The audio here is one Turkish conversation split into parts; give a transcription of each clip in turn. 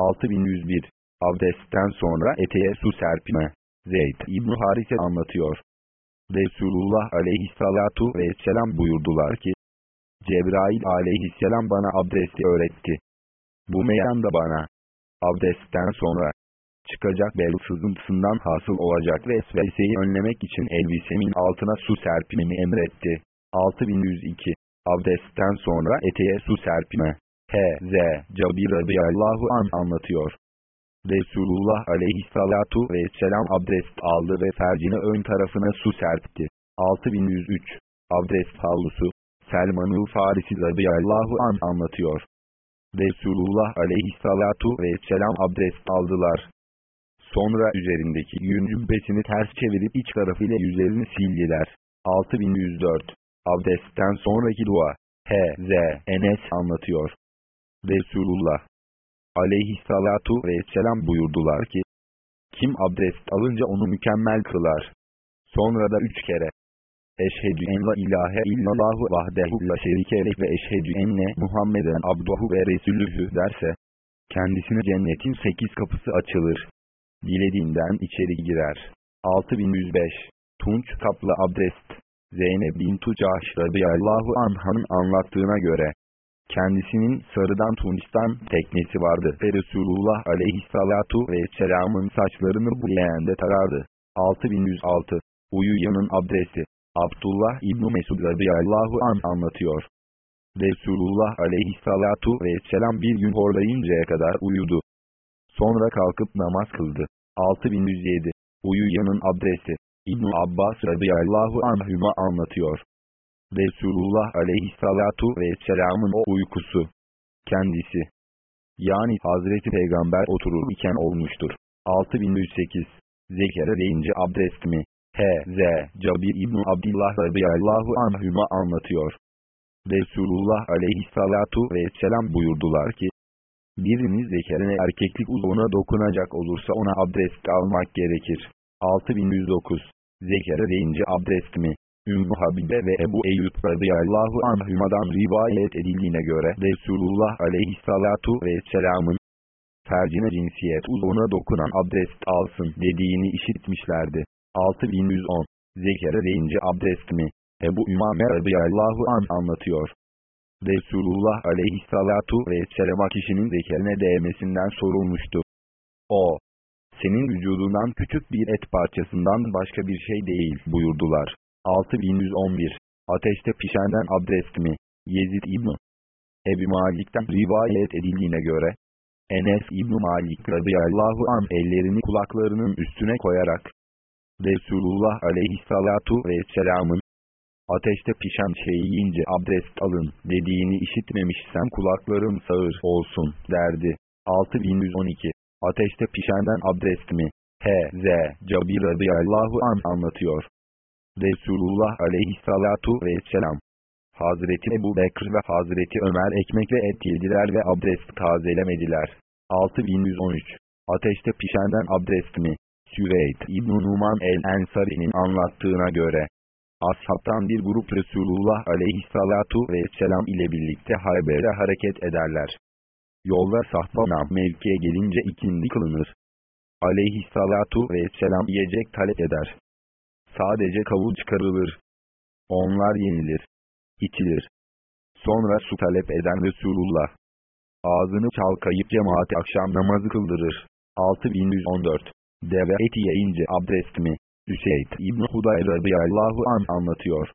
6101 Abdestten sonra eteğe su serpme. Zeyd İbn Harise anlatıyor. Resulullah aleyhissalatu vesselam buyurdular ki, Cebrail aleyhisselam bana abdesti öğretti. Bu meyanda bana, abdestten sonra, çıkacak bel sızıntısından hasıl olacak vesveseyi önlemek için elbisemin altına su serpmemi emretti. 6102 Abdestten sonra eteğe su serpme. H.Z. Cabir radıyallahu an anlatıyor. Resulullah aleyhissalatu vesselam abdest aldı ve fercine ön tarafına su serpti. 6103 Abdest havlusu Selman-ı Farisi radıyallahu an anlatıyor. Resulullah aleyhissalatu vesselam abdest aldılar. Sonra üzerindeki yün cübbesini ters çevirip iç tarafıyla yüzlerini sildiler. 6104 Abdestten sonraki dua H.Z. Enes anlatıyor. Resulullah aleyhissalatu vesselam buyurdular ki, kim abdest alınca onu mükemmel kılar. Sonra da üç kere, Eşhedü en la ilahe illallahu vahdehu la şerikelek ve eşhedü enne Muhammeden abduhu ve resulühü derse, kendisine cennetin sekiz kapısı açılır. Dilediğinden içeri girer. 6105 Tunç kaplı abdest Zeynep bin Tucaş radıyallahu anhanın anlattığına göre, kendisinin sarıdan Tunç'tan teknesi vardı ve Resulullah aleyhissalatu vesselamın saçlarını bu leğende tarardı. 6106 Uyuyanın abdesti Abdullah İbni Mesud radıyallahu an anlatıyor. Resulullah aleyhissalatu vesselam bir gün horlayıncaya kadar uyudu. Sonra kalkıp namaz kıldı. 6107 Uyuyanın abdesti İbn Abbas radıyallahu anhüma anlatıyor. Resulullah aleyhissalatu vesselamın o uykusu. Kendisi. Yani Hazreti Peygamber oturur iken olmuştur. 6108 Zekere deyince abdest mi? H.Z. Cabir İbn Abdillah radıyallahu anhüma anlatıyor. Resulullah aleyhissalatu vesselam buyurdular ki, biriniz zekerine erkeklik uzvuna dokunacak olursa ona abdest almak gerekir. 6109 Zekere deyince abdest mi? Ümmü Habibe ve Ebu Eyyub radıyallahu anhümadan rivayet edildiğine göre Resulullah aleyhissalatu vesselamın fercine cinsiyet uzvuna dokunan abdest alsın dediğini işitmişlerdi. 6110 Zekere deyince abdest mi? Ebu Ümame radıyallahu an anlatıyor. Resulullah aleyhissalatu vesselama kişinin zekerine değmesinden sorulmuştu. O, senin vücudundan küçük bir et parçasından başka bir şey değil buyurdular. 6111 Ateşte pişenden abdest mi? Yezid İbni Ebu Malik'ten rivayet edildiğine göre, Enes İbni Malik radıyallahu an ellerini kulaklarının üstüne koyarak, Resulullah aleyhissalatu vesselamın, ateşte pişen şeyi yiyince abdest alın dediğini işitmemişsem kulaklarım sağır olsun derdi. 6112 Ateşte pişenden abdest mi? H.Z. Cabir radıyallahu an anlatıyor. Resulullah aleyhissalatu vesselam. Hazreti Ebu Bekir ve Hazreti Ömer ekmek ve et yediler ve abdest tazelemediler. 6113 Ateşte pişenden abdest mi? Süveyd İbn Numan el-Ensari'nin anlattığına göre, Ashabtan bir grup Resulullah aleyhissalatu vesselam ile birlikte Hayber'e hareket ederler. Yolda sahbana mevkiye gelince ikindi kılınır. Aleyhissalatu vesselam yiyecek talep eder. Sadece kavuğu çıkarılır. Onlar yenilir. içilir. Sonra su talep eden Resulullah. Ağzını çalkayıp cemaati akşam namazı kıldırır. 6114 Deve eti yiyince abdest mi? Üseyd İbn Hudayr radıyallahu an anlatıyor.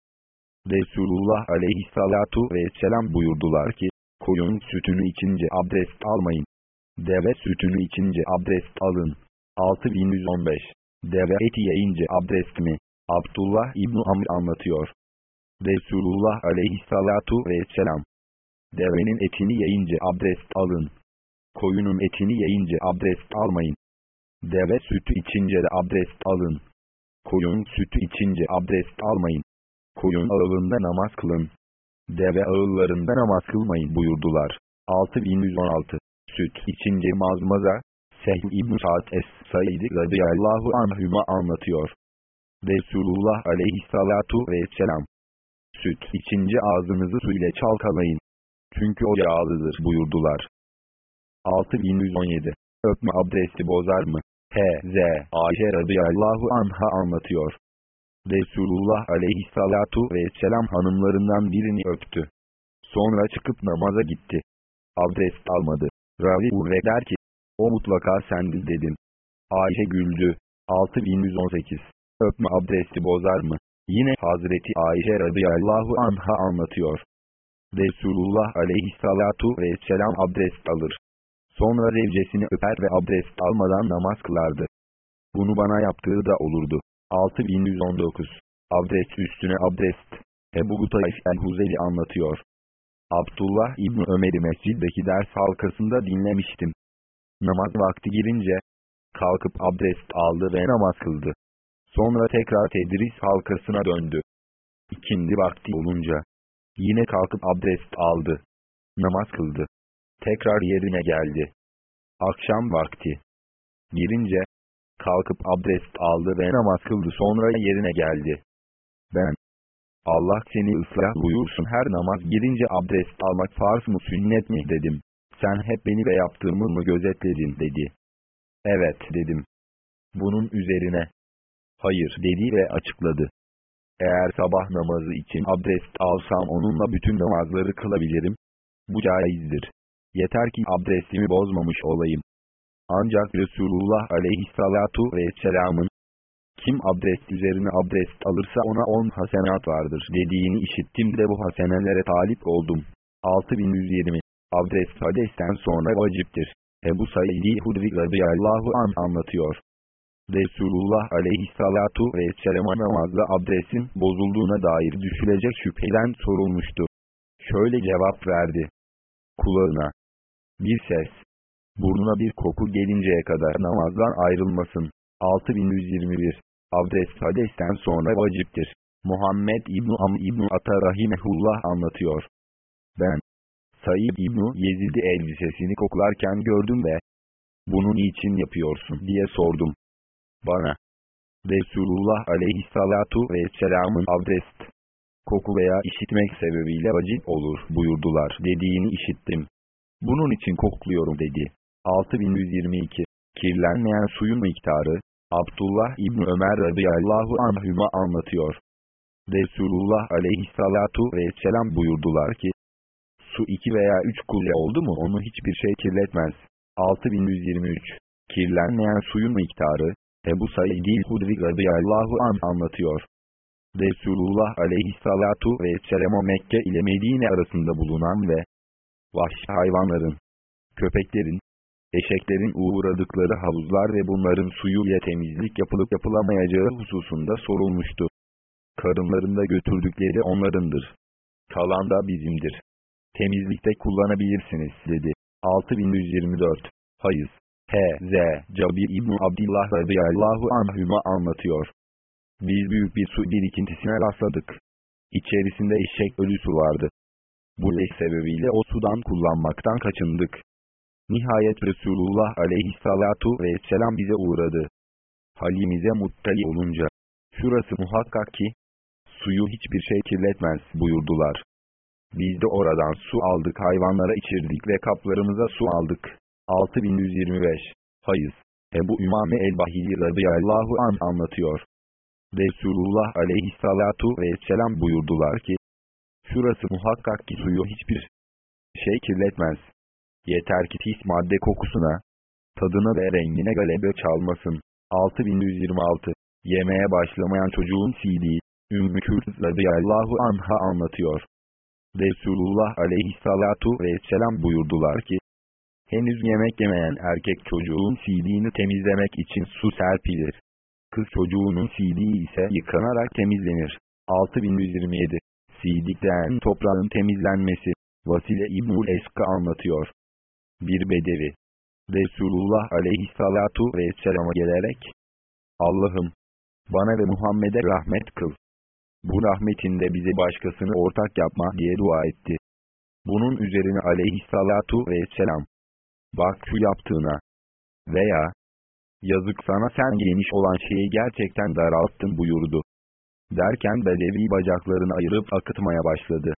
Resulullah aleyhissalatu vesselam buyurdular ki, koyun sütünü içince abdest almayın. Deve sütünü içince abdest alın. 6115 Deve eti yiyince abdest mi? Abdullah İbn Amr anlatıyor. Resulullah aleyhissalatu vesselam. Devenin etini yiyince abdest alın. Koyunun etini yiyince abdest almayın. Deve sütü içince de abdest alın. Koyun sütü içince abdest almayın. Koyun ağılında namaz kılın. Deve ağıllarında namaz kılmayın buyurdular. 6116 Süt içince mazmaza, Sehl İbn Sa'd Es-Said radıyallahu anhüma anlatıyor. Resulullah aleyhissalatu vesselam. Süt içince ağzınızı su ile çalkalayın. Çünkü o yağlıdır buyurdular. 6117 Öpme abdesti bozar mı? H.Z. Ayşe radıyallahu anha anlatıyor. Resulullah aleyhissalatu vesselam hanımlarından birini öptü. Sonra çıkıp namaza gitti. Abdest almadı. Ravi Urve der ki, o mutlaka sendin dedim. Ayşe güldü. 6118 Öpme abdesti bozar mı? Yine Hazreti Ayşe radıyallahu anha anlatıyor. Resulullah aleyhissalatu vesselam abdest alır. Sonra zevcesini öper ve abdest almadan namaz kılardı. Bunu bana yaptığı da olurdu. 6119 Abdest üstüne abdest Ebu Gutayf el-Huzeli anlatıyor. Abdullah İbni Ömer'i mesciddeki ders halkasında dinlemiştim. Namaz vakti girince, kalkıp abdest aldı ve namaz kıldı. Sonra tekrar tedris halkasına döndü. İkindi vakti olunca, yine kalkıp abdest aldı. Namaz kıldı. Tekrar yerine geldi. Akşam vakti. Girince, kalkıp abdest aldı ve namaz kıldı sonra yerine geldi. Ben, Allah seni ıslah buyursun her namaz girince abdest almak farz mı sünnet mi dedim. Sen hep beni ve yaptığımı mı gözetledin dedi. Evet dedim. Bunun üzerine, hayır dedi ve açıkladı. Eğer sabah namazı için abdest alsam onunla bütün namazları kılabilirim. Bu caizdir. Yeter ki abdestimi bozmamış olayım. Ancak Resulullah aleyhissalatu vesselamın, kim abdest üzerine abdest alırsa ona on hasenat vardır dediğini işittim de bu hasenelere talip oldum. 6120 Abdest hadesten sonra vaciptir. Ebu Said-i Hudri radıyallahu an anlatıyor. Resulullah aleyhissalatu vesselam'a namazda abdestin bozulduğuna dair düşülecek şüpheden sorulmuştu. Şöyle cevap verdi. Kulağına bir ses, burnuna bir koku gelinceye kadar namazdan ayrılmasın. 6121 Abdest hadesten sonra vaciptir. Muhammed İbn Am İbn Ata Rahimehullah anlatıyor. Ben, Said İbn Yezid'i elbisesini koklarken gördüm ve bunun için yapıyorsun diye sordum. Bana, Resulullah aleyhissalatu vesselamın abdest, koku veya işitmek sebebiyle vacip olur buyurdular dediğini işittim. Bunun için kokluyorum dedi. 6122 Kirlenmeyen suyun miktarı, Abdullah İbni Ömer radıyallahu anhüma anlatıyor. Resulullah aleyhissalatu vesselam buyurdular ki, su iki veya üç kule oldu mu onu hiçbir şey kirletmez. 6123 Kirlenmeyen suyun miktarı, Ebu Said-i Hudri radıyallahu an anlatıyor. Resulullah aleyhissalatu vesselam'a Mekke ile Medine arasında bulunan ve vahşi hayvanların, köpeklerin, eşeklerin uğradıkları havuzlar ve bunların suyu ile temizlik yapılıp yapılamayacağı hususunda sorulmuştu. Karınlarında götürdükleri onlarındır. Kalan da bizimdir. Temizlikte kullanabilirsiniz dedi. 6124 Hayız H.Z. Cabir İbni Abdillah radıyallahu anhüma anlatıyor. Biz büyük bir su birikintisine rastladık. İçerisinde eşek ölüsü vardı. Bu leş sebebiyle o sudan kullanmaktan kaçındık. Nihayet Resulullah aleyhissalatu vesselam bize uğradı. Halimize muttali olunca, şurası muhakkak ki, suyu hiçbir şey kirletmez buyurdular. Biz de oradan su aldık hayvanlara içirdik ve kaplarımıza su aldık. 6125 Hayız Ebu Ümame el-Bahili radıyallahu an anlatıyor. Resulullah aleyhissalatu vesselam buyurdular ki, Şurası muhakkak ki suyu hiçbir şey kirletmez. Yeter ki tis madde kokusuna, tadına ve rengine galebe çalmasın. 6126 Yemeye başlamayan çocuğun sildiği, Ümmü Kürt radıyallahu anha anlatıyor. Resulullah aleyhissalatu vesselam buyurdular ki, henüz yemek yemeyen erkek çocuğun sildiğini temizlemek için su serpilir. Kız çocuğunun sildiği ise yıkanarak temizlenir. 6127 Sidikten toprağın temizlenmesi, Vasile İbnül Eska anlatıyor. Bir bedevi, Resulullah aleyhissalatu vesselama gelerek, Allah'ım, bana ve Muhammed'e rahmet kıl. Bu rahmetinde bize başkasını ortak yapma diye dua etti. Bunun üzerine aleyhissalatu vesselam, bak şu yaptığına, veya, yazık sana sen geniş olan şeyi gerçekten daralttın buyurdu. Derken Bedevi bacaklarını ayırıp akıtmaya başladı.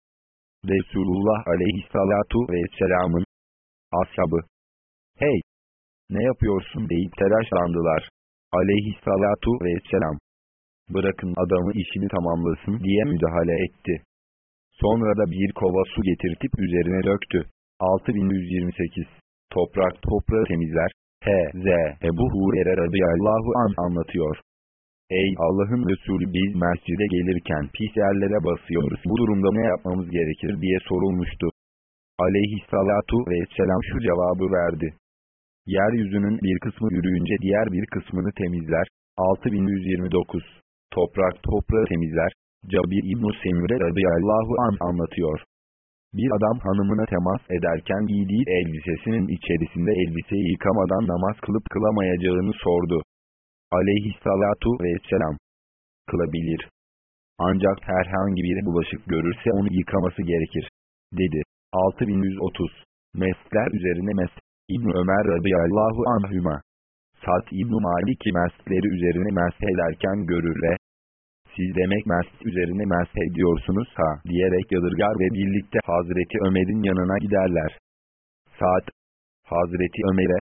Resulullah aleyhissalatu vesselamın ashabı hey ne yapıyorsun deyip telaşlandılar. Aleyhissalatu vesselam. Bırakın adamı işini tamamlasın diye müdahale etti. Sonra da bir kova su getirtip üzerine döktü. 6128 Toprak toprağı temizler. H.Z. Ebu Hurer'e radıyallahu an anlatıyor. Ey Allah'ın Resulü biz mescide gelirken pis yerlere basıyoruz. Bu durumda ne yapmamız gerekir diye sorulmuştu. Aleyhissalatu vesselam şu cevabı verdi. Yeryüzünün bir kısmı yürüyünce diğer bir kısmını temizler. 6129 Toprak toprağı temizler. Cabir İbn-i Semire radıyallahu an anlatıyor. Bir adam hanımına temas ederken giydiği elbisesinin içerisinde elbiseyi yıkamadan namaz kılıp kılamayacağını sordu. Aleyhissalatu vesselam. Kılabilir. Ancak herhangi bir bulaşık görürse onu yıkaması gerekir. Dedi. 6130. Mesler üzerine mes. İbn Ömer radıyallahu anhüma. Sat İbn Malik'i mesleri üzerine meshelerken görür ve siz demek mescid üzerine mesh ediyorsunuz ha diyerek yadırgar ve birlikte Hazreti Ömer'in yanına giderler. Saat Hazreti Ömer'e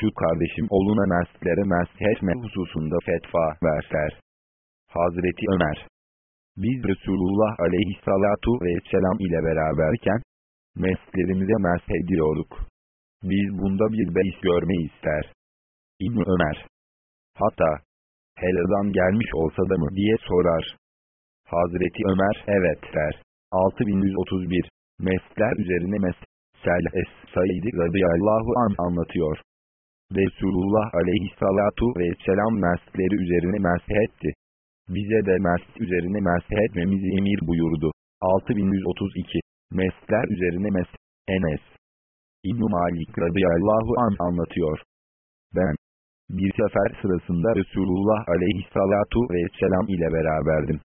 şu kardeşim oluna mescidlere mesh etme hususunda fetva verser. Hazreti Ömer biz Resulullah aleyhissalatu vesselam ile beraberken mescidlerimize mesh ediyorduk. Biz bunda bir beis görmeyi ister. İbn Ömer Hatta Hela'dan gelmiş olsa da mı diye sorar. Hazreti Ömer evet der. 6131 Mesler üzerine mes Sel Es-Said radıyallahu an anlatıyor. Resulullah aleyhissalatu vesselam mesleri üzerine meshetti. Bize de mescid üzerine meshetmemizi emir buyurdu. 6132 Mesler üzerine mes Enes İbn Malik radıyallahu an anlatıyor. Ben bir sefer sırasında Resulullah aleyhissalatu vesselam ile beraberdim.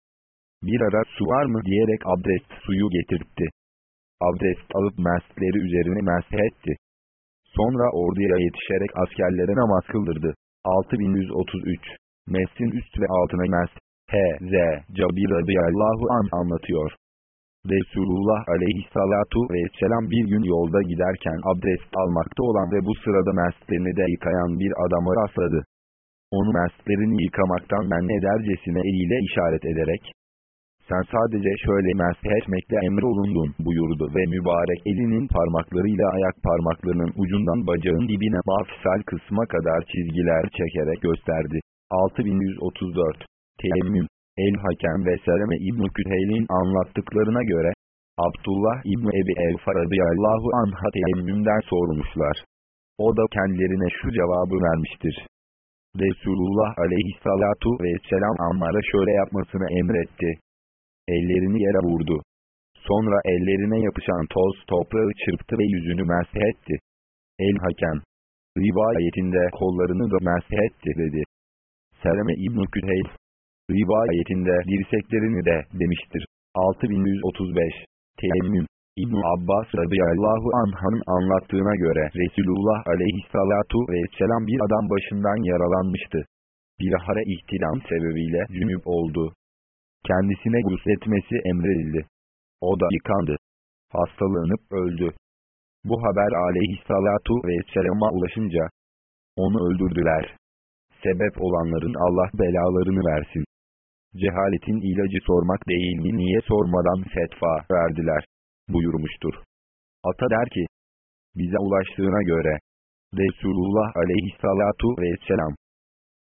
Bir ara su var mı diyerek abdest suyu getirtti. Abdest alıp mesleri üzerine meshetti. Sonra orduya yetişerek askerlere namaz kıldırdı. 6133 Mes'in üst ve altına mes. H.Z. Cabir radıyallahu an anlatıyor. Resulullah aleyhissalatu vesselam bir gün yolda giderken abdest almakta olan ve bu sırada meslerini de yıkayan bir adama rastladı. Onu meslerini yıkamaktan men edercesine eliyle işaret ederek, sen sadece şöyle mesh etmekle emrolundun buyurdu ve mübarek elinin parmaklarıyla ayak parmaklarının ucundan bacağın dibine mafsal kısma kadar çizgiler çekerek gösterdi. 6134 Teyemmüm El-Hakem ve Seleme İbn-i Küteyl'in anlattıklarına göre, Abdullah İbni Ebi El-Fa radıyallahu anh'a teyemmümden sormuşlar. O da kendilerine şu cevabı vermiştir. Resulullah aleyhissalatu vesselam Ammar'a şöyle yapmasını emretti. Ellerini yere vurdu. Sonra ellerine yapışan toz toprağı çırptı ve yüzünü meshetti. El-Hakem, rivayetinde kollarını da meshetti dedi. Seleme İbn-i Küteyl, Rivayetinde dirseklerini de demiştir. 6135 Teyemmüm İbn Abbas radıyallahu anh'ın anlattığına göre Resulullah aleyhissalatu vesselam bir adam başından yaralanmıştı. Bilahare ihtilam sebebiyle cünüp oldu. Kendisine gusletmesi emredildi. O da yıkandı. Hastalanıp öldü. Bu haber aleyhissalatu vesselama ulaşınca onu öldürdüler. Sebep olanların Allah belalarını versin. Cehaletin ilacı sormak değil mi niye sormadan fetva verdiler, buyurmuştur. Ata der ki, bize ulaştığına göre, Resulullah aleyhissalatu vesselam,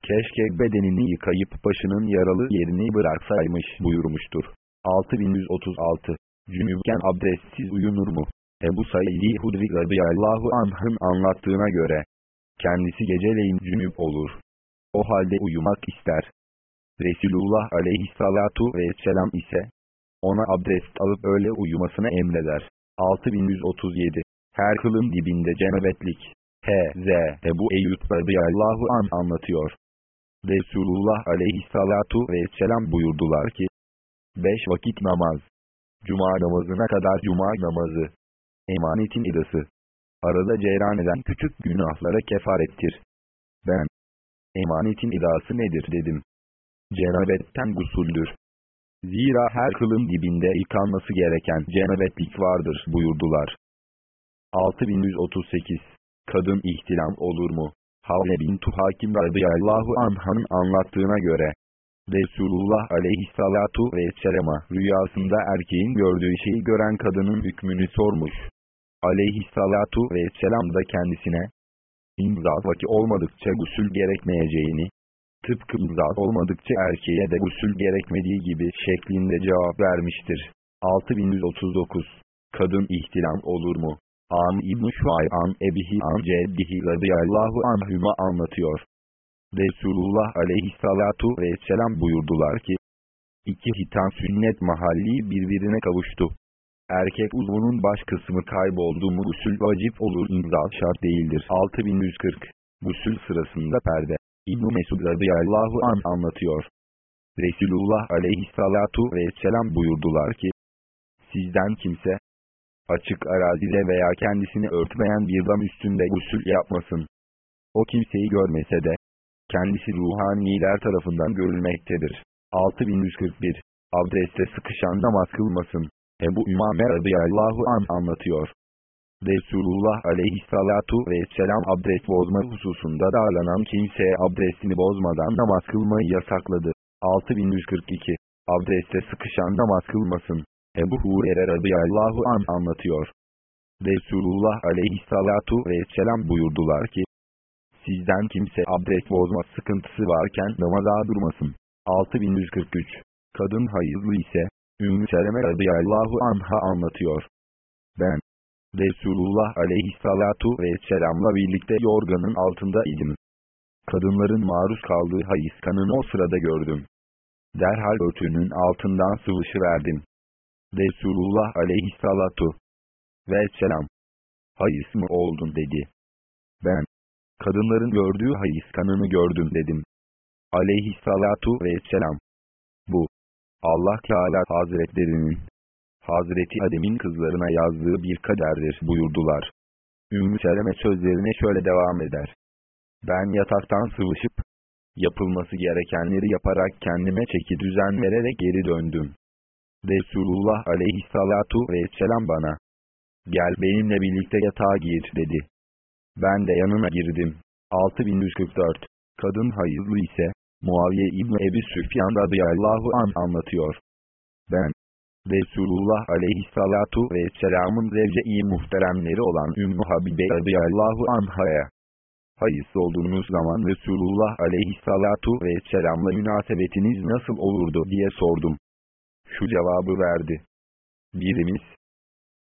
keşke bedenini yıkayıp başının yaralı yerini bıraksaymış buyurmuştur. 6136 Cünübken abdestsiz uyunur mu? Ebu Said-i Hudri radıyallahu anh'ın anlattığına göre, kendisi geceleyin cünüp olur. O halde uyumak ister. Resulullah aleyhissalatu vesselam ise ona abdest alıp öyle uyumasını emreder. 6137 Her kılın dibinde cenabetlik. H.Z. Ebu Eyyub radıyallahu an anlatıyor. Resulullah aleyhissalatu vesselam buyurdular ki, Beş vakit namaz. Cuma namazına kadar cuma namazı. Emanetin idası. Arada ceyran eden küçük günahlara kefarettir. Ben, emanetin idası nedir dedim cenabetten gusuldür. Zira her kılın dibinde yıkanması gereken cenabetlik vardır buyurdular. 6138 Kadın ihtilam olur mu? Havle bin Tuhakim radıyallahu anh'ın anlattığına göre, Resulullah aleyhissalatu vesselama rüyasında erkeğin gördüğü şeyi gören kadının hükmünü sormuş. Aleyhissalatu vesselam da kendisine, imza vakit olmadıkça gusül gerekmeyeceğini, tıpkı imza olmadıkça erkeğe de gusül gerekmediği gibi şeklinde cevap vermiştir. 6139 Kadın ihtilam olur mu? An İbn-i Şuay'an Ebihi An Ceddihi radıyallahu anhüma anlatıyor. Resulullah aleyhissalatu vesselam buyurdular ki, iki hitam sünnet mahalli birbirine kavuştu. Erkek uzvunun baş kısmı kayboldu mu gusül vacip olur imza şart değildir. 6140 Gusül sırasında perde. İbn-i Mesud radıyallahu an anlatıyor. Resulullah aleyhissalatu vesselam buyurdular ki, sizden kimse, açık arazide veya kendisini örtmeyen bir dam üstünde gusül yapmasın. O kimseyi görmese de, kendisi ruhaniler tarafından görülmektedir. 6141 Abdeste sıkışan namaz kılmasın. Ebu Ümame radıyallahu an anlatıyor. Resulullah aleyhissalatu vesselam abdest bozma hususunda darlanan kimseye abdestini bozmadan namaz kılmayı yasakladı. 6142 Abdeste sıkışan namaz kılmasın. Ebu Hurer'e radıyallahu an anlatıyor. Resulullah aleyhissalatu vesselam buyurdular ki, Sizden kimse abdest bozma sıkıntısı varken namaza durmasın. 6143 Kadın hayızlı ise, Ümmü Seleme radıyallahu anha anlatıyor. Ben, Resulullah aleyhissalatu vesselamla birlikte yorganın altında idim. Kadınların maruz kaldığı hayız kanını o sırada gördüm. Derhal örtünün altından sıvışıverdim. Resulullah aleyhissalatu vesselam, hayız mı oldun dedi. Ben, kadınların gördüğü hayız kanını gördüm dedim. Aleyhissalatu vesselam. Bu, Allah Teala Hazretlerinin, Hazreti Adem'in kızlarına yazdığı bir kaderdir buyurdular. Ümmü Seleme sözlerine şöyle devam eder. Ben yataktan sıvışıp, yapılması gerekenleri yaparak kendime çeki düzen vererek geri döndüm. Resulullah aleyhissalatu vesselam bana, gel benimle birlikte yatağa gir dedi. Ben de yanına girdim. 6144 Kadın hayızlı ise, Muaviye İbni Ebi Süfyan radıyallahu an anlatıyor. Resulullah aleyhissalatu vesselamın zevce-i muhteremleri olan Ümmü Habibe radıyallahu anhaya, hayız olduğunuz zaman Resulullah aleyhissalatu vesselamla münasebetiniz nasıl olurdu diye sordum. Şu cevabı verdi. Birimiz,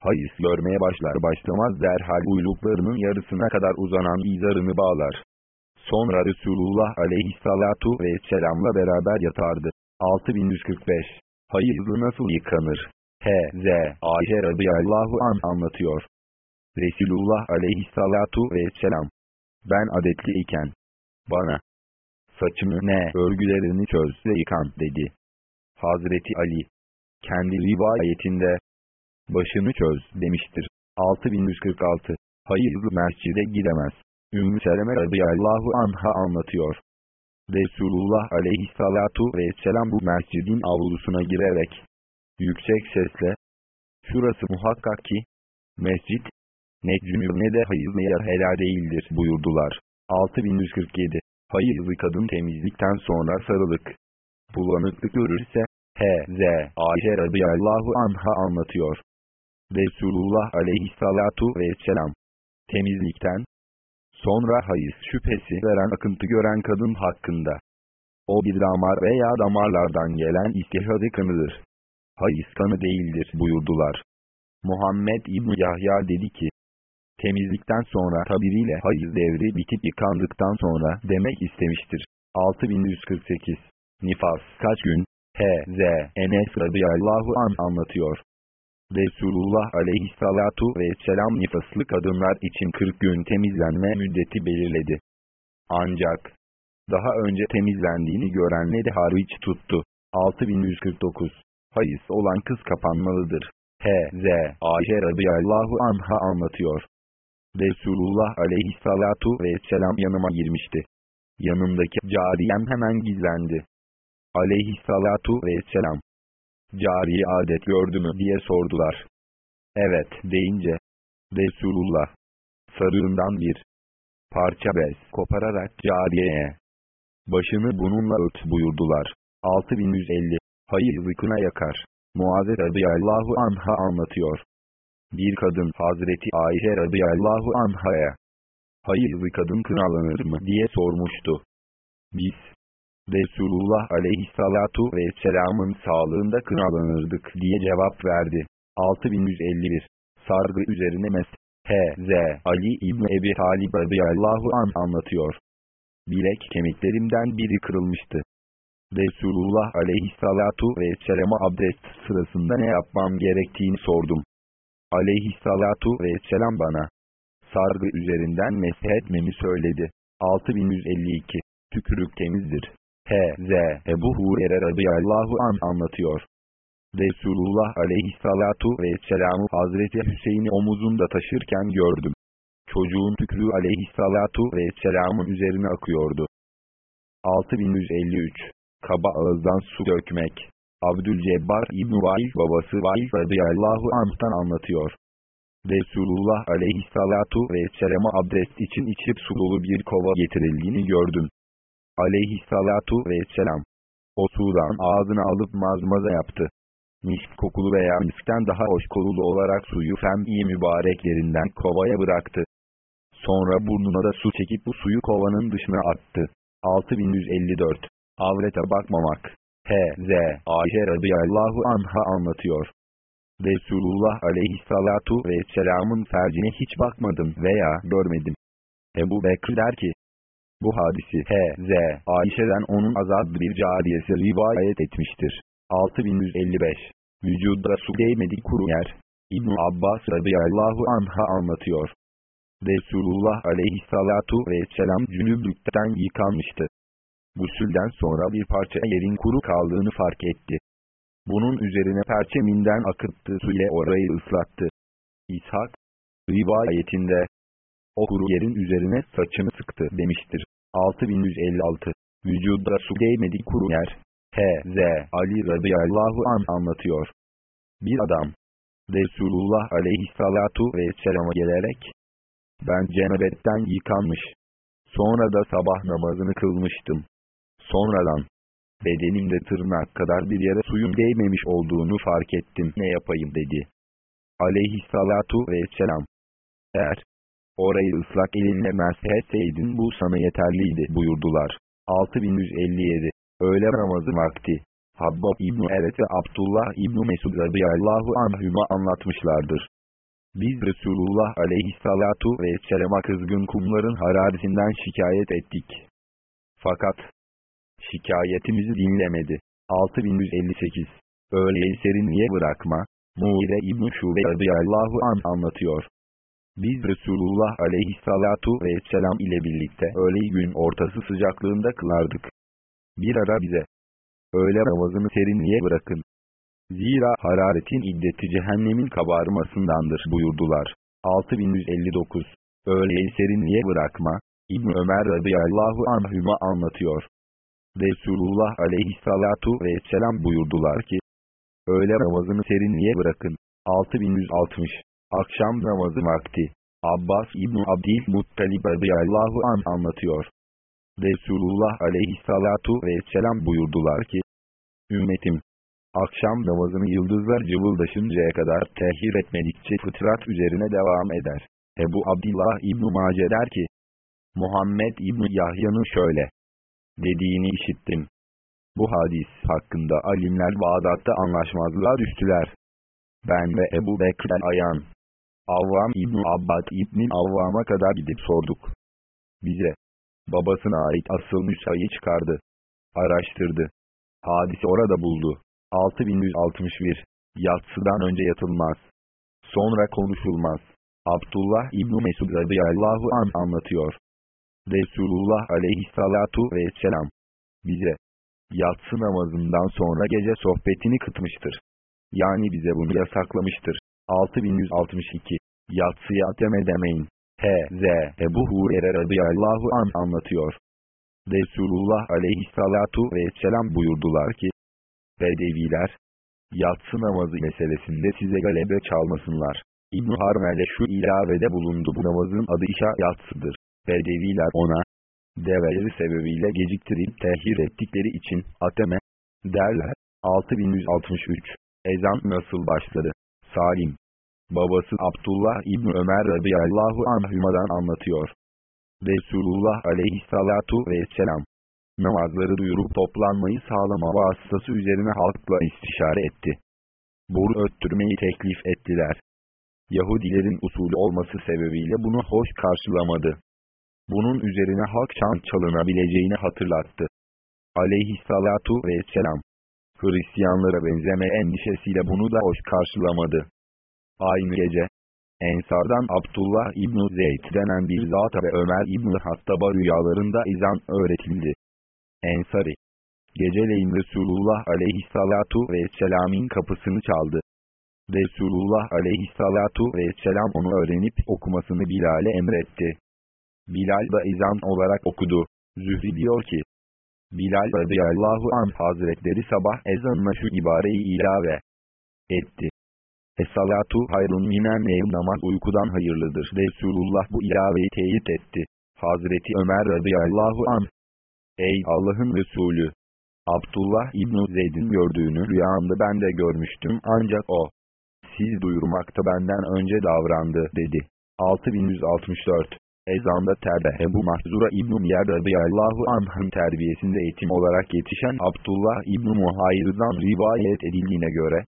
hayız görmeye başlar başlamaz derhal uyluklarının yarısına kadar uzanan izarını bağlar. Sonra Resulullah aleyhissalatu vesselamla beraber yatardı. 6145 Hayızlı nasıl yıkanır? H.Z. Ayşe radıyallahu an anlatıyor. Resulullah aleyhissalatu vesselam. Ben adetli iken, bana, saçımı ne örgülerini çöz ve yıkan dedi. Hazreti Ali, kendi rivayetinde, başını çöz demiştir. 6146 Hayırlı mescide gidemez. Ümmü Seleme radıyallahu anha anlatıyor. Resulullah aleyhissalatu vesselam bu mescidin avlusuna girerek, yüksek sesle, şurası muhakkak ki, cünüb ne de hayızlıya helal değildir buyurdular. 6147 Hayızlı kadın temizlikten sonra sarılık, bulanıklık görürse, H.Z. Ayşe radıyallahu anha anlatıyor. Resulullah aleyhissalatu vesselam, temizlikten, Sonra hayız şüphesi veren akıntı gören kadın hakkında. O bir damar veya damarlardan gelen istihade kanıdır. Hayız kanı değildir buyurdular. Muhammed İbn Yahya dedi ki, temizlikten sonra tabiriyle hayız devri bitip yıkandıktan sonra demek istemiştir. 6148 Nifas kaç gün? H.Z. Enes radıyallahu an anlatıyor. Resulullah aleyhissalatu vesselam nifaslı kadınlar için 40 gün temizlenme müddeti belirledi. Ancak, daha önce temizlendiğini görenleri hariç tuttu. 6149 Hayız olan kız kapanmalıdır. H.Z. Ayşe radıyallahu anha anlatıyor. Resulullah aleyhissalatu vesselam yanıma girmişti. Yanımdaki cariyem hemen gizlendi. Aleyhissalatu vesselam, cariye adet gördü mü diye sordular. Evet deyince, Resulullah, sarığından bir parça bez kopararak cariyeye, başını bununla ört buyurdular. 6150, hayır zıkına yakar. Muazze radıyallahu anha anlatıyor. Bir kadın Hazreti Ayşe radıyallahu anhaya, hayırlı kadın kınalanır mı diye sormuştu. Biz, Resulullah aleyhissalatu vesselamın sağlığında kınalanırdık diye cevap verdi. 6151 Sargı üzerine mes H.Z. Ali İbni Ebi Talib radıyallahu an anlatıyor. Bilek kemiklerimden biri kırılmıştı. Resulullah aleyhissalatu vesselama abdest sırasında ne yapmam gerektiğini sordum. Aleyhissalatu vesselam bana sargı üzerinden meshetmemi söyledi. 6152 Tükürük temizdir. H.Z. Ebu Hurer'e radıyallahu an anlatıyor. Resulullah aleyhissalatu vesselam'ı Hazreti Hüseyin'i omuzunda taşırken gördüm. Çocuğun tükrüğü aleyhissalatu vesselam'ın üzerine akıyordu. 6153 Kaba ağızdan su dökmek Abdülcebbar İbn Vail babası Vail radıyallahu anh'tan anlatıyor. Resulullah aleyhissalatu vesselam'a abdest için içip su dolu bir kova getirildiğini gördüm. Aleyhissalatu vesselam. O sudan ağzına alıp mazmaza yaptı. Misk kokulu veya miskten daha hoş kokulu olarak suyu fem-i mübareklerinden kovaya bıraktı. Sonra burnuna da su çekip bu suyu kovanın dışına attı. 6154 Avrete bakmamak H.Z. Ayşe radıyallahu anha anlatıyor. Resulullah aleyhissalatu vesselamın fercine hiç bakmadım veya görmedim. Ebu Bekir der ki, bu hadisi H.Z. Ayşe'den onun azad bir cariyesi rivayet etmiştir. 6155 Vücudda su değmedi kuru yer. ibn Abbas radıyallahu anha anlatıyor. Resulullah aleyhissalatu vesselam cünüblükten yıkanmıştı. Gusülden sonra bir parça yerin kuru kaldığını fark etti. Bunun üzerine perçeminden akıttığı su ile orayı ıslattı. İshak, rivayetinde, o kuru yerin üzerine saçını sıktı demiştir. 6156 Vücudda su değmedi kuru yer. H.Z. Ali radıyallahu an anlatıyor. Bir adam, Resulullah aleyhissalatu vesselama gelerek, ben cenebetten yıkanmış. Sonra da sabah namazını kılmıştım. Sonradan, bedenimde tırnak kadar bir yere suyun değmemiş olduğunu fark ettim. Ne yapayım dedi. Aleyhissalatu vesselam. Eğer orayı ıslak elinle meshetseydin bu sana yeterliydi buyurdular. 6157 Öğle namazı vakti. Habbab İbni Eret ve Abdullah İbni Mesud radıyallahu anhüma anlatmışlardır. Biz Resulullah aleyhissalatu vesselama kızgın kumların hararetinden şikayet ettik. Fakat şikayetimizi dinlemedi. 6158 Öğleyi serinliğe bırakma. Muire İbn-i Şube radıyallahu an anlatıyor. Biz Resulullah aleyhissalatu vesselam ile birlikte öğleyi gün ortası sıcaklığında kılardık. Bir ara bize öğle namazını serinliğe bırakın. Zira hararetin iddeti cehennemin kabarmasındandır buyurdular. 6159 Öğleyi serinliğe bırakma, İbn Ömer radıyallahu anhüma anlatıyor. Resulullah aleyhissalatu vesselam buyurdular ki, öğle namazını serinliğe bırakın. 6160 Akşam namazı vakti. Abbas İbn Abdil Muttalib radıyallahu an anlatıyor. Resulullah aleyhissalatu vesselam buyurdular ki, Ümmetim, akşam namazını yıldızlar cıvıldaşıncaya kadar tehir etmedikçe fıtrat üzerine devam eder. Ebu Abdillah İbn Mace der ki, Muhammed İbn Yahya'nın şöyle dediğini işittim. Bu hadis hakkında alimler Bağdat'ta anlaşmazlığa düştüler. Ben ve Ebu Bekir Ayan, Avvam İbn Abbad İbn Avvam'a kadar gidip sorduk. Bize, babasına ait asıl müsayı çıkardı. Araştırdı. Hadisi orada buldu. 6161 Yatsıdan önce yatılmaz. Sonra konuşulmaz. Abdullah İbn Mesud radıyallahu an anlatıyor. Resulullah aleyhissalatu vesselam bize yatsı namazından sonra gece sohbetini kıtmıştır. Yani bize bunu yasaklamıştır. 6162 Yatsıya deme demeyin. H.Z. Ebu Hurer'e radıyallahu an anlatıyor. Resulullah aleyhissalatu vesselam buyurdular ki, Bedeviler, yatsı namazı meselesinde size galebe çalmasınlar. İbn-i Harmel'de şu ilavede bulundu bu namazın adı işa yatsıdır. Bedeviler ona, develeri sebebiyle geciktirip tehir ettikleri için ateme derler. 6163 Ezan nasıl başladı? Salim Babası Abdullah İbni Ömer radıyallahu anhümadan anlatıyor. Resulullah aleyhissalatu vesselam namazları duyurup toplanmayı sağlama vasıtası üzerine halkla istişare etti. Boru öttürmeyi teklif ettiler. Yahudilerin usulü olması sebebiyle bunu hoş karşılamadı. Bunun üzerine halk çan çalınabileceğini hatırlattı. Aleyhissalatu vesselam. Hristiyanlara benzeme endişesiyle bunu da hoş karşılamadı. Aynı gece, Ensardan Abdullah İbn Zeyd denen bir zata ve Ömer İbn Hattab'a rüyalarında izan öğretildi. Ensari, geceleyin Resulullah aleyhissalatu vesselam'in kapısını çaldı. Resulullah aleyhissalatu vesselam onu öğrenip okumasını Bilal'e emretti. Bilal da izan olarak okudu. Zühri diyor ki, Bilal radıyallahu anh hazretleri sabah ezanına şu ibareyi ilave etti. Es-salatu hayrun minen ev namaz uykudan hayırlıdır. Resulullah bu ilaveyi teyit etti. Hazreti Ömer radıyallahu anh. Ey Allah'ın Resulü! Abdullah İbn Zeyd'in gördüğünü rüyamda ben de görmüştüm ancak o, siz duyurmakta benden önce davrandı dedi. 6164 Ezanda terbe Ebu Mahzura İbn-i Yer radıyallahu anh'ın terbiyesinde eğitim olarak yetişen Abdullah İbn-i Muhayyır'dan rivayet edildiğine göre,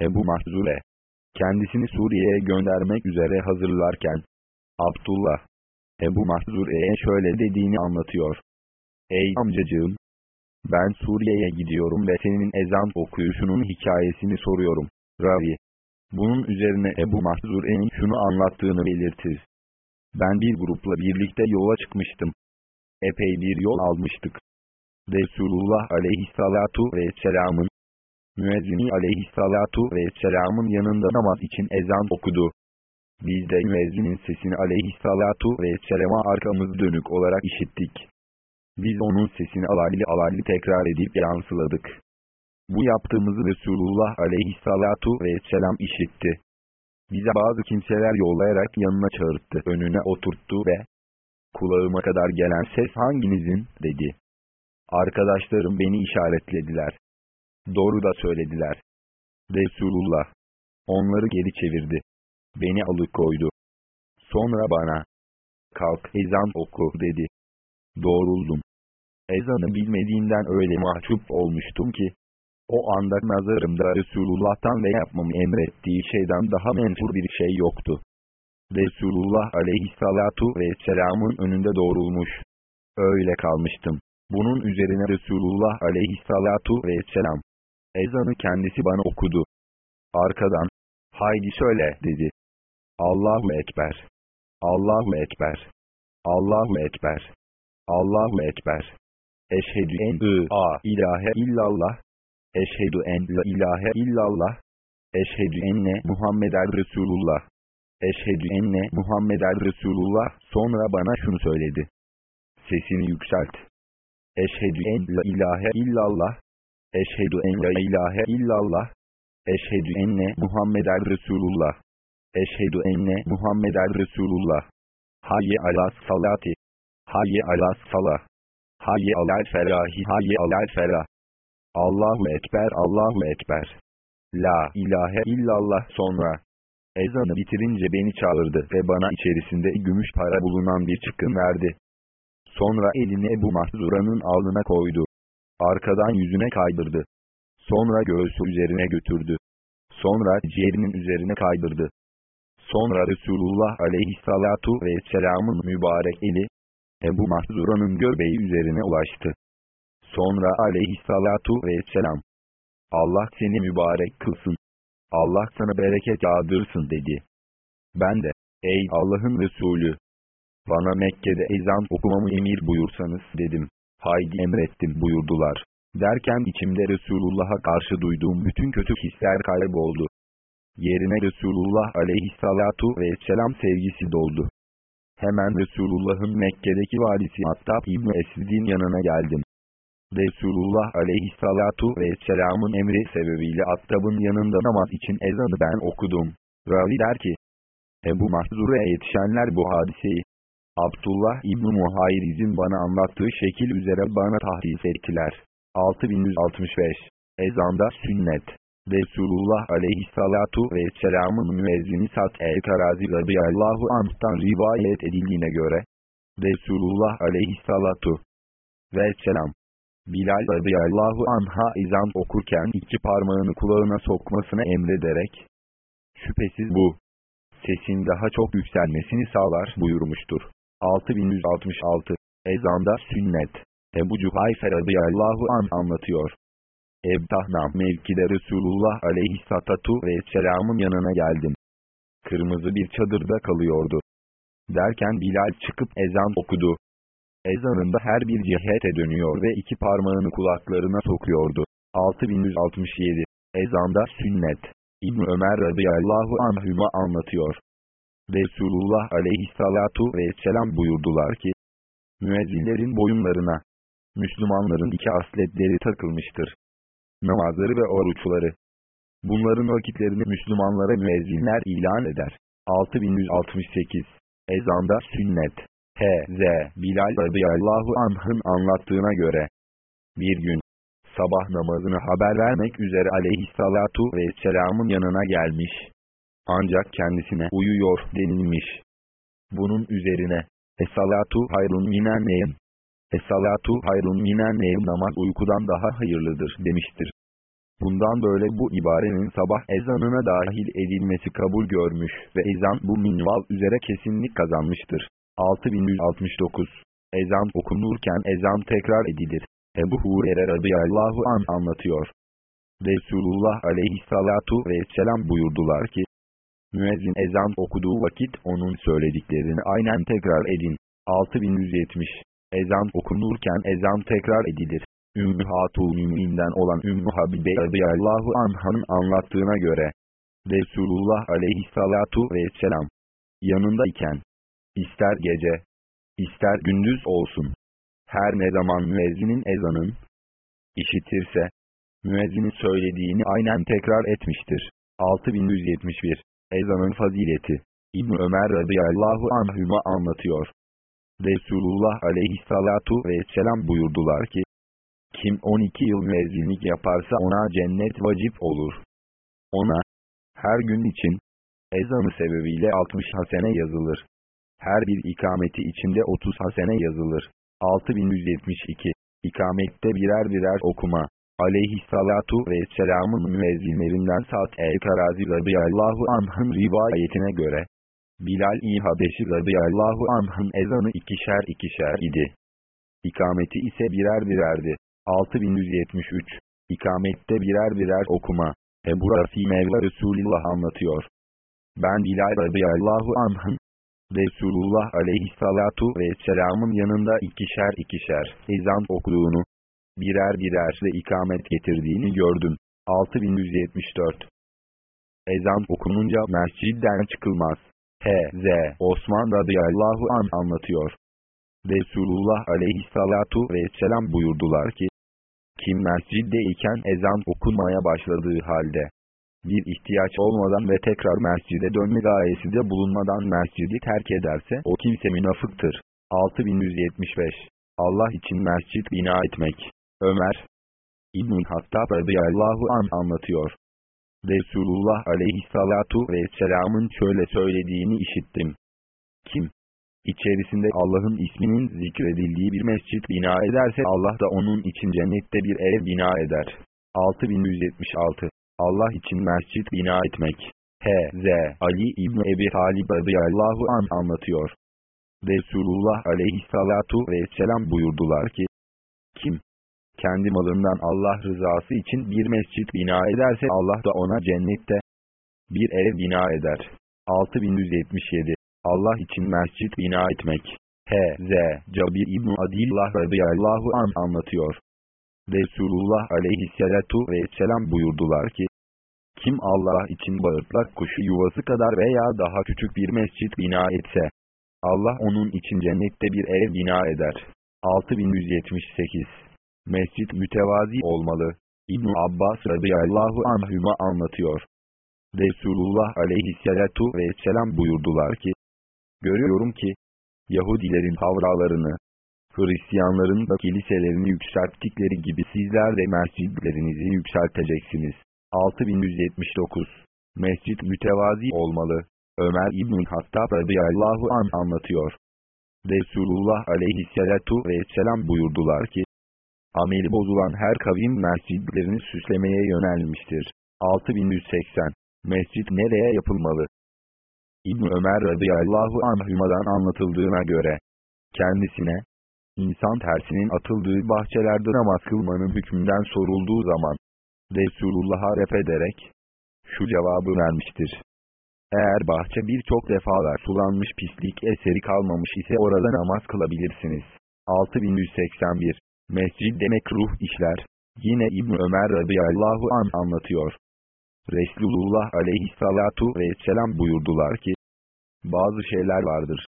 Ebu Mahzure, kendisini Suriye'ye göndermek üzere hazırlarken, Abdullah, Ebu Mahzure'ye şöyle dediğini anlatıyor. Ey amcacığım! Ben Suriye'ye gidiyorum ve senin ezan okuyuşunun hikayesini soruyorum. Ravi. Bunun üzerine Ebu Mahzure'nin şunu anlattığını belirtir. Ben bir grupla birlikte yola çıkmıştım. Epey bir yol almıştık. Resulullah aleyhissalatu vesselamın müezzini aleyhissalatu vesselamın yanında namaz için ezan okudu. Biz de müezzinin sesini aleyhissalatu vesselama arkamız dönük olarak işittik. Biz onun sesini alaylı alaylı tekrar edip yansıladık. Bu yaptığımızı Resulullah aleyhissalatu vesselam işitti. Bize bazı kimseler yollayarak yanına çağırttı, önüne oturttu ve kulağıma kadar gelen ses hanginizin, dedi. Arkadaşlarım beni işaretlediler. Doğru da söylediler. Resulullah onları geri çevirdi. Beni alıkoydu. Sonra bana kalk ezan oku dedi. Doğruldum. Ezanı bilmediğimden öyle mahcup olmuştum ki, o anda nazarımda Resulullah'tan ve yapmamı emrettiği şeyden daha menfur bir şey yoktu. Resulullah aleyhissalatu vesselamın önünde doğrulmuş. Öyle kalmıştım. Bunun üzerine Resulullah aleyhissalatu vesselam, ezanı kendisi bana okudu. Arkadan, haydi söyle dedi. Allahu Ekber. Allahu Ekber. Allahu Ekber. Allahu Ekber. Eşhedü en a ilahe illallah Eşhedü en la ilahe illallah. Eşhedü enne Muhammeden Resulullah. Eşhedü enne Muhammeden Resulullah. Sonra bana şunu söyledi. Sesini yükselt. Eşhedü en la ilahe illallah. Eşhedü en la ilahe illallah. Eşhedü enne Muhammeden Resulullah. Eşhedü enne Muhammeden Resulullah. Hayye ala salati. Hayye ala salah. Hayye alel ferahi. Hayye alel ferah. Allahu Ekber Allahu Ekber. La ilahe illallah sonra. Ezanı bitirince beni çağırdı ve bana içerisinde gümüş para bulunan bir çıkın verdi. Sonra elini Ebu Mahzura'nın alnına koydu. Arkadan yüzüne kaydırdı. Sonra göğsü üzerine götürdü. Sonra ciğerinin üzerine kaydırdı. Sonra Resulullah aleyhissalatu vesselamın mübarek eli, Ebu Mahzura'nın göbeği üzerine ulaştı. Sonra aleyhissalatu vesselam. Allah seni mübarek kılsın. Allah sana bereket yağdırsın dedi. Ben de, ey Allah'ın Resulü, bana Mekke'de ezan okumamı emir buyursanız dedim. Haydi emrettim buyurdular. Derken içimde Resulullah'a karşı duyduğum bütün kötü hisler kayboldu. Yerine Resulullah aleyhissalatu vesselam sevgisi doldu. Hemen Resulullah'ın Mekke'deki valisi Attab İbni Esid'in yanına geldim. Resulullah aleyhissalatu vesselamın emri sebebiyle Attab'ın yanında namaz için ezanı ben okudum. Ravi der ki, Ebu Mahzur'a yetişenler bu hadiseyi Abdullah İbni bana anlattığı şekil üzere bana tahdis ettiler. 6165 Ezanda sünnet Resulullah aleyhissalatu vesselamın müezzini Sat el-Karazi radıyallahu anh'tan rivayet edildiğine göre Resulullah aleyhissalatu vesselam Bilal radıyallahu anha izan okurken iki parmağını kulağına sokmasını emrederek şüphesiz bu sesin daha çok yükselmesini sağlar buyurmuştur. 6166 Ezanda sünnet Ebu Cuhayfe radıyallahu an anlatıyor. Ebtahnam mevkide Resulullah aleyhissalatu vesselamın yanına geldim. Kırmızı bir çadırda kalıyordu. Derken Bilal çıkıp ezan okudu. Ezanında her bir cihete dönüyor ve iki parmağını kulaklarına sokuyordu. 6167 Ezanda sünnet İbn Ömer radıyallahu anhüma anlatıyor. Resulullah aleyhissalatu vesselam buyurdular ki, müezzillerin boyunlarına, Müslümanların iki asletleri takılmıştır. Namazları ve oruçları. Bunların vakitlerini Müslümanlara müezzinler ilan eder. 6168 Ezanda sünnet H.Z. Bilal radıyallahu anh'ın anlattığına göre, bir gün, sabah namazını haber vermek üzere aleyhissalatu vesselamın yanına gelmiş. Ancak kendisine uyuyor denilmiş. Bunun üzerine, Esalatu hayrun minen neyim? Esalatu hayrun minen neyim namaz uykudan daha hayırlıdır demiştir. Bundan böyle bu ibarenin sabah ezanına dahil edilmesi kabul görmüş ve ezan bu minval üzere kesinlik kazanmıştır. 6169 Ezan okunurken ezan tekrar edilir. Ebu Hurer'e radıyallahu an anlatıyor. Resulullah aleyhissalatu vesselam buyurdular ki, Müezzin ezan okuduğu vakit onun söylediklerini aynen tekrar edin. 6170 Ezan okunurken ezan tekrar edilir. Ümmü Mümin'den olan Ümmü Habibe radıyallahu anh'ın anlattığına göre, Resulullah aleyhissalatu vesselam, yanındayken, ister gece, ister gündüz olsun, her ne zaman müezzinin ezanın, işitirse, müezzinin söylediğini aynen tekrar etmiştir. 6171 Ezanın fazileti İbn Ömer radıyallahu anhüma anlatıyor. Resulullah aleyhissalatu vesselam buyurdular ki, kim 12 yıl müezzinlik yaparsa ona cennet vacip olur. Ona, her gün için, ezanı sebebiyle 60 hasene yazılır. Her bir ikameti içinde 30 hasene yazılır. 6172 İkamette birer birer okuma aleyhissalatu vesselamın müezzinlerinden Sa'd el-Karazi radıyallahu anh'ın rivayetine göre, Bilal-i Habeşi radıyallahu anh'ın ezanı ikişer ikişer idi. İkameti ise birer birerdi. 6173 İkamette birer birer okuma. Ebu Rafi Mevla Resulullah anlatıyor. Ben Bilal radıyallahu anh'ın, Resulullah aleyhissalatu vesselamın yanında ikişer ikişer ezan okuduğunu, birer birer de ikamet getirdiğini gördüm. 6174 Ezan okununca mescidden çıkılmaz. H.Z. Osman radıyallahu an anlatıyor. Resulullah aleyhissalatu vesselam buyurdular ki, kim mescidde iken ezan okunmaya başladığı halde, bir ihtiyaç olmadan ve tekrar mescide dönme gayesi de bulunmadan mescidi terk ederse o kimse münafıktır. 6175 Allah için mescit bina etmek Ömer İbn-i Hattab radıyallahu an anlatıyor. Resulullah aleyhissalatu vesselamın şöyle söylediğini işittim. Kim? İçerisinde Allah'ın isminin zikredildiği bir mescit bina ederse Allah da onun için cennette bir ev bina eder. 6176 Allah için mescit bina etmek. H.Z. Ali İbni Ebi Talib radıyallahu an anlatıyor. Resulullah aleyhissalatu vesselam buyurdular ki, Kim, kendi malından Allah rızası için bir mescit bina ederse Allah da ona cennette bir ev bina eder. 6177 Allah için mescit bina etmek. H.Z. Cabir İbn Adillah radıyallahu an anlatıyor. Resulullah aleyhissalatu vesselam buyurdular ki, kim Allah için bağırtlak kuşu yuvası kadar veya daha küçük bir mescit bina etse, Allah onun için cennette bir ev bina eder. 6178 Mescit mütevazi olmalı. İbn Abbas radıyallahu anhüma anlatıyor. Resulullah aleyhissalatu vesselam buyurdular ki, Görüyorum ki, Yahudilerin havralarını, Hristiyanların da kiliselerini yükselttikleri gibi sizler de mescidlerinizi yükselteceksiniz. 6179 Mescid mütevazi olmalı. Ömer İbn Hattab radıyallahu an anlatıyor. Resulullah aleyhissalatu vesselam buyurdular ki, ameli bozulan her kavim mescidlerini süslemeye yönelmiştir. 6180 Mescid nereye yapılmalı? İbn Ömer radıyallahu anhümadan anlatıldığına göre, kendisine, insan tersinin atıldığı bahçelerde namaz kılmanın hükmünden sorulduğu zaman, Resulullah'a rep ederek, şu cevabı vermiştir. Eğer bahçe birçok defalar sulanmış pislik eseri kalmamış ise orada namaz kılabilirsiniz. 6181 Mescid demek ruh işler. Yine İbn Ömer radıyallahu an anlatıyor. Resulullah aleyhissalatu vesselam buyurdular ki, bazı şeyler vardır.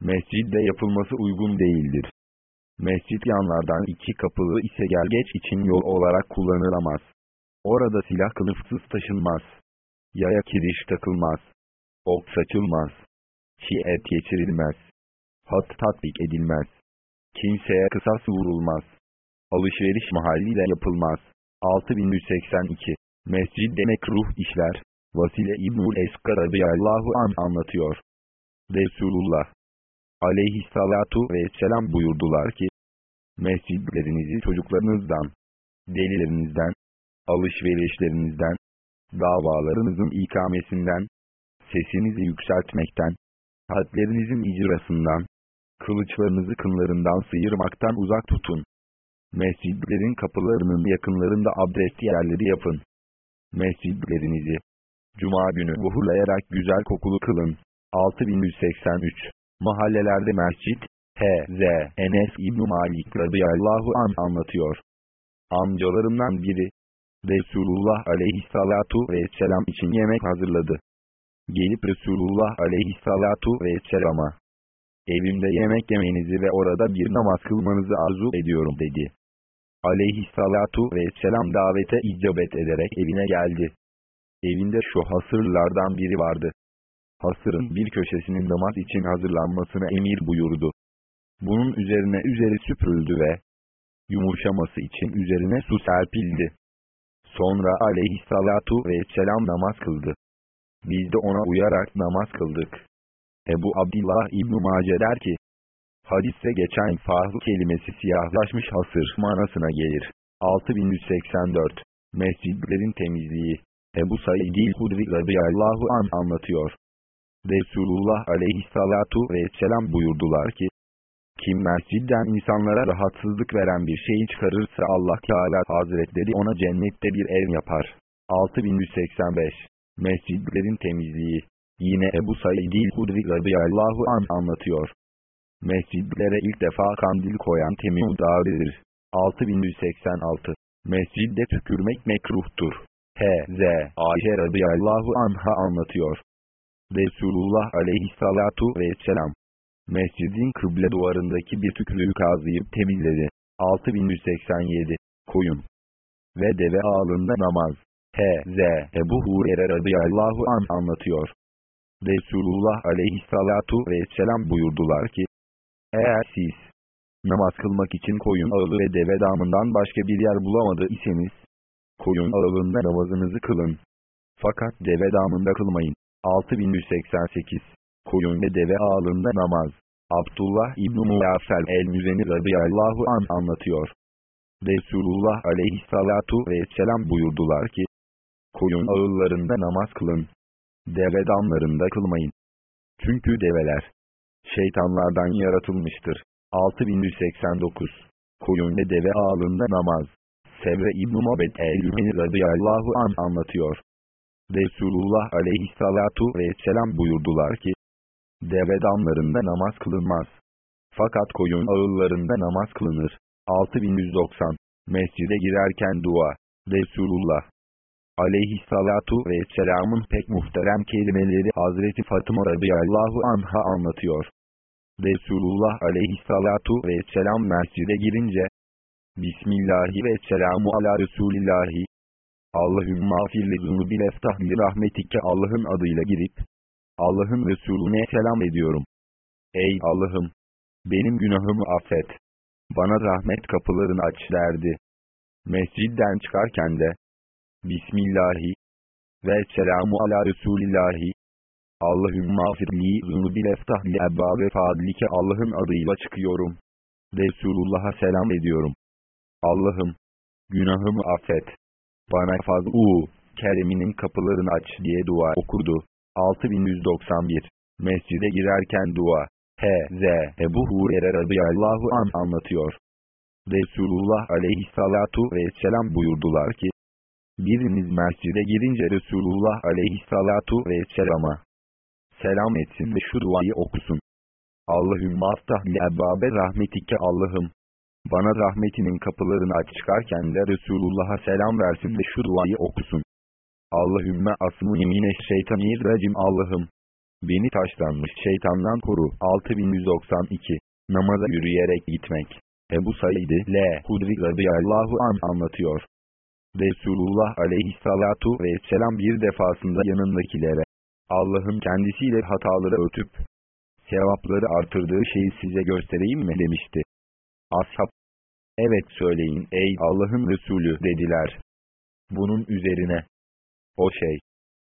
Mescidde yapılması uygun değildir. Mescid yanlardan iki kapılı ise gelgeç için yol olarak kullanılamaz. Orada silah kılıfsız taşınmaz. Yaya kiriş takılmaz. Ok saçılmaz. Çiğ et geçirilmez. Hat tatbik edilmez. Kimseye kısas vurulmaz. Alışveriş mahalliyle yapılmaz. 6182 Mescid demek ruh işler. Vasile İbnül Eskar radıyallahu an anlatıyor. Resulullah aleyhissalatu vesselam buyurdular ki, mescidlerinizi çocuklarınızdan, delilerinizden, alışverişlerinizden, davalarınızın ikamesinden, sesinizi yükseltmekten, hadlerinizin icrasından, kılıçlarınızı kınlarından sıyırmaktan uzak tutun. Mescidlerin kapılarının yakınlarında abdest yerleri yapın. Mescidlerinizi, Cuma günü vuhurlayarak güzel kokulu kılın. 6183 Mahallelerde mescit, H.Z. Enes İbn Malik radıyallahu an anlatıyor. Amcalarımdan biri, Resulullah aleyhissalatu vesselam için yemek hazırladı. Gelip Resulullah aleyhissalatu vesselama, evimde yemek yemenizi ve orada bir namaz kılmanızı arzu ediyorum dedi. Aleyhissalatu vesselam davete icabet ederek evine geldi. Evinde şu hasırlardan biri vardı. Hasırın bir köşesinin namaz için hazırlanmasına emir buyurdu. Bunun üzerine üzeri süpürüldü ve yumuşaması için üzerine su serpildi. Sonra aleyhissalatu vesselam namaz kıldı. Biz de ona uyarak namaz kıldık. Ebu Abdillah İbn-i Mace der ki, hadiste geçen fahlı kelimesi siyahlaşmış hasır manasına gelir. 6184 Mescidlerin temizliği Ebu Said-i Hudri radıyallahu an anlatıyor. Resulullah aleyhissalatu vesselam buyurdular ki, kim mescidden insanlara rahatsızlık veren bir şeyi çıkarırsa Allah Teala Hazretleri ona cennette bir ev yapar. 6185 Mescidlerin temizliği Yine Ebu Said-i Hudri radıyallahu an anlatıyor. Mescidlere ilk defa kandil koyan Temim Dağri'dir. 6186 Mescidde tükürmek mekruhtur. H.Z. Ayşe radıyallahu anha anlatıyor. Resulullah aleyhissalatu vesselam. Mescidin kıble duvarındaki bir tükrüğü kazıyıp temizledi. 6187 Koyun ve deve ağlında namaz. H.Z. Ebu Hurer'e radıyallahu an anlatıyor. Resulullah aleyhissalatu vesselam buyurdular ki, eğer siz namaz kılmak için koyun ağlı ve deve damından başka bir yer bulamadı iseniz, koyun ağılında namazınızı kılın. Fakat deve damında kılmayın. 6188 Koyun ve deve ağalında namaz. Abdullah İbn-i Muafel el-Müzeni radıyallahu an anlatıyor. Resulullah aleyhissalatu vesselam buyurdular ki, koyun ağıllarında namaz kılın. Deve damlarında kılmayın. Çünkü develer, şeytanlardan yaratılmıştır. 6189 Koyun ve deve ağalında namaz. Sevre İbn-i Mabed el-Yümeni radıyallahu an anlatıyor. Resulullah aleyhissalatu vesselam buyurdular ki, deve damlarında namaz kılınmaz. Fakat koyun ağıllarında namaz kılınır. 6190 Mescide girerken dua Resulullah aleyhissalatu vesselamın pek muhterem kelimeleri Hazreti Fatıma radıyallahu anha anlatıyor. Resulullah aleyhissalatu vesselam mescide girince Bismillahi ve selamu ala Resulillahi Allahümme afirli zunubi leftahli rahmetike Allah'ın adıyla girip Allah'ın Resulüne selam ediyorum. Ey Allah'ım! benim günahımı affet. Bana rahmet kapılarını aç derdi. Mescidden çıkarken de, Bismillahi ve selamu ala Resulillahi. Allahümme afirli zunubi leftahli ve fadlike Allah'ın adıyla çıkıyorum. Resulullah'a selam ediyorum. Allah'ım, günahımı affet. Bana fazl-u, kereminin kapılarını aç diye dua okurdu. 6191 Mescide girerken dua H.Z. Ebu Hurer'e radıyallahu an anlatıyor. Resulullah aleyhissalatu vesselam buyurdular ki, Biriniz mescide girince Resulullah aleyhissalatu vesselama selam etsin ve şu duayı okusun. Allahümme aftah li ebbabe rahmetike Allah'ım. Bana rahmetinin kapılarını aç çıkarken de Resulullah'a selam versin ve şu duayı okusun. Allahümme asmı yemine şeytanir Allah'ım. Beni taşlanmış şeytandan koru. 6192 Namaza yürüyerek gitmek. Ebu Said L. Hudri radıyallahu an anlatıyor. Resulullah aleyhissalatu vesselam bir defasında yanındakilere, Allah'ın kendisiyle hataları ötüp, sevapları artırdığı şeyi size göstereyim mi demişti. Ashab, evet söyleyin ey Allah'ın Resulü dediler. Bunun üzerine, o şey,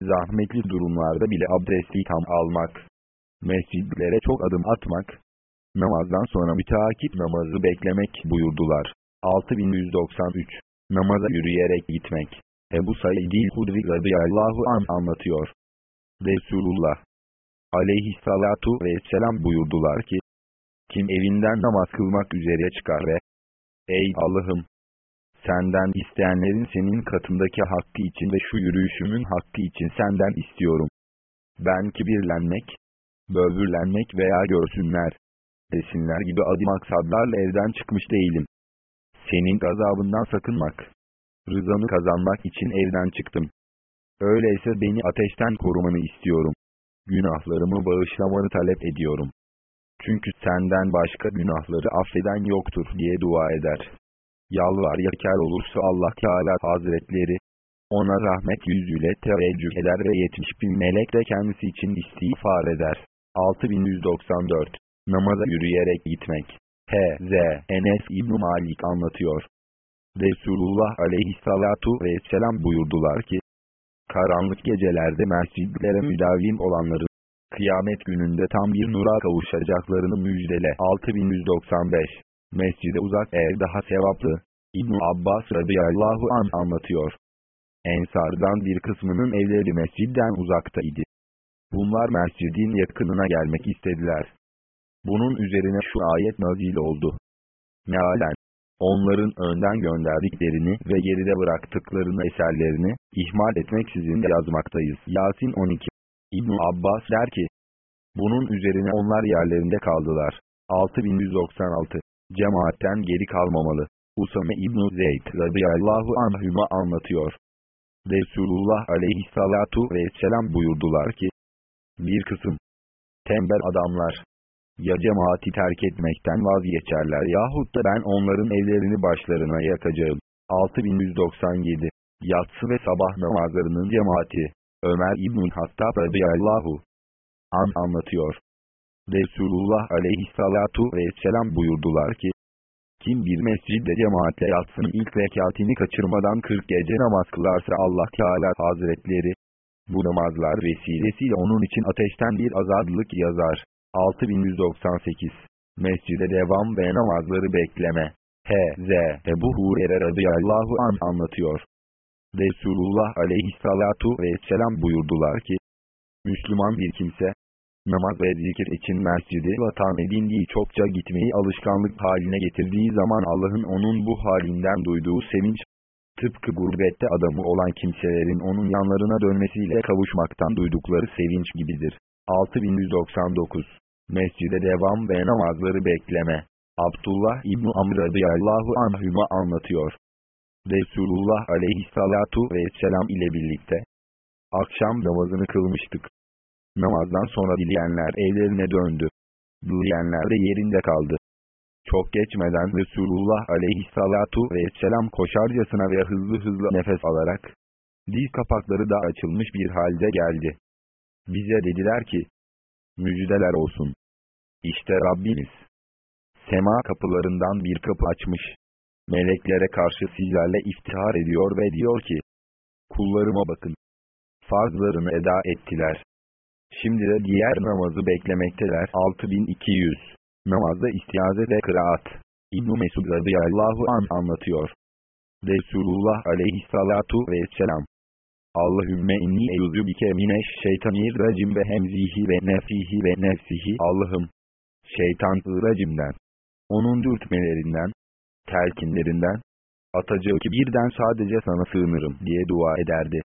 zahmetli durumlarda bile abdesti tam almak, mescidlere çok adım atmak, namazdan sonra müteakip namazı beklemek buyurdular. 6193 Namaza yürüyerek gitmek. Ebu Said-i Hudri radıyallahu an anlatıyor. Resulullah aleyhissalatu vesselam buyurdular ki, kim evinden namaz kılmak üzere çıkar ve, Ey Allah'ım! Senden isteyenlerin senin katındaki hakkı için ve şu yürüyüşümün hakkı için senden istiyorum. Ben kibirlenmek, böbürlenmek veya görsünler, desinler gibi adım maksadlarla evden çıkmış değilim. Senin gazabından sakınmak, rızanı kazanmak için evden çıktım. Öyleyse beni ateşten korumanı istiyorum. Günahlarımı bağışlamanı talep ediyorum. Çünkü senden başka günahları affeden yoktur diye dua eder yalvar yakar olursa Allah Teala Hazretleri, ona rahmet yüzüyle teveccüh eder ve 70 bin melek de kendisi için istiğfar eder. 6194 Namaza yürüyerek gitmek H.Z. Enes İbn Malik anlatıyor. Resulullah aleyhissalatu vesselam buyurdular ki, Karanlık gecelerde mescidlere müdavim olanların, kıyamet gününde tam bir nura kavuşacaklarını müjdele. 6195 Mescide uzak ev daha sevaplı. İbn Abbas radıyallahu an anlatıyor. Ensardan bir kısmının evleri mescidden uzaktaydı. Bunlar mescidin yakınına gelmek istediler. Bunun üzerine şu ayet nazil oldu. Mealen, onların önden gönderdiklerini ve geride bıraktıklarını eserlerini, ihmal etmeksizin yazmaktayız. Yasin 12 İbn Abbas der ki, bunun üzerine onlar yerlerinde kaldılar. 6196 Cemaatten geri kalmamalı. Usame İbn-i Zeyd radıyallahu anhüma anlatıyor. Resulullah aleyhissalatu vesselam buyurdular ki, bir kısım tembel adamlar ya cemaati terk etmekten vazgeçerler yahut da ben onların evlerini başlarına yakacağım. 6197 Yatsı ve sabah namazlarının cemaati Ömer İbn-i Hattab radıyallahu an anlatıyor. Resulullah aleyhissalatu vesselam buyurdular ki, kim bir mescidde cemaatle yatsın ilk rekatini kaçırmadan 40 gece namaz kılarsa Allah Teala Hazretleri, bu namazlar vesilesiyle onun için ateşten bir azadlık yazar. 6198 Mescide devam ve namazları bekleme. H.Z. Ebu Hurer'e radıyallahu an anlatıyor. Resulullah aleyhissalatu vesselam buyurdular ki, Müslüman bir kimse, namaz ve zikir için mescidi vatan edindiği çokça gitmeyi alışkanlık haline getirdiği zaman Allah'ın onun bu halinden duyduğu sevinç, tıpkı gurbette adamı olan kimselerin onun yanlarına dönmesiyle kavuşmaktan duydukları sevinç gibidir. 6199 Mescide devam ve namazları bekleme Abdullah İbni Amr radıyallahu anhüma anlatıyor. Resulullah aleyhissalatu vesselam ile birlikte akşam namazını kılmıştık. Namazdan sonra dileyenler evlerine döndü. Dileyenler de yerinde kaldı. Çok geçmeden Resulullah aleyhissalatu vesselam koşarcasına ve hızlı hızlı nefes alarak, diz kapakları da açılmış bir halde geldi. Bize dediler ki, müjdeler olsun. İşte Rabbimiz, sema kapılarından bir kapı açmış. Meleklere karşı sizlerle iftihar ediyor ve diyor ki, kullarıma bakın. Farzlarını eda ettiler. Şimdi de diğer namazı beklemekteler. 6200 Namazda istiaze ve kıraat. İbn-i Mesud radıyallahu an anlatıyor. Resulullah aleyhissalatu vesselam. Allahümme inni eyyuzu bike mineş şeytanirracim ve hemzihi ve nefihi ve nefsihi Allah'ım. Şeytan racimden, onun dürtmelerinden, telkinlerinden, atacağı ki birden sadece sana sığınırım diye dua ederdi.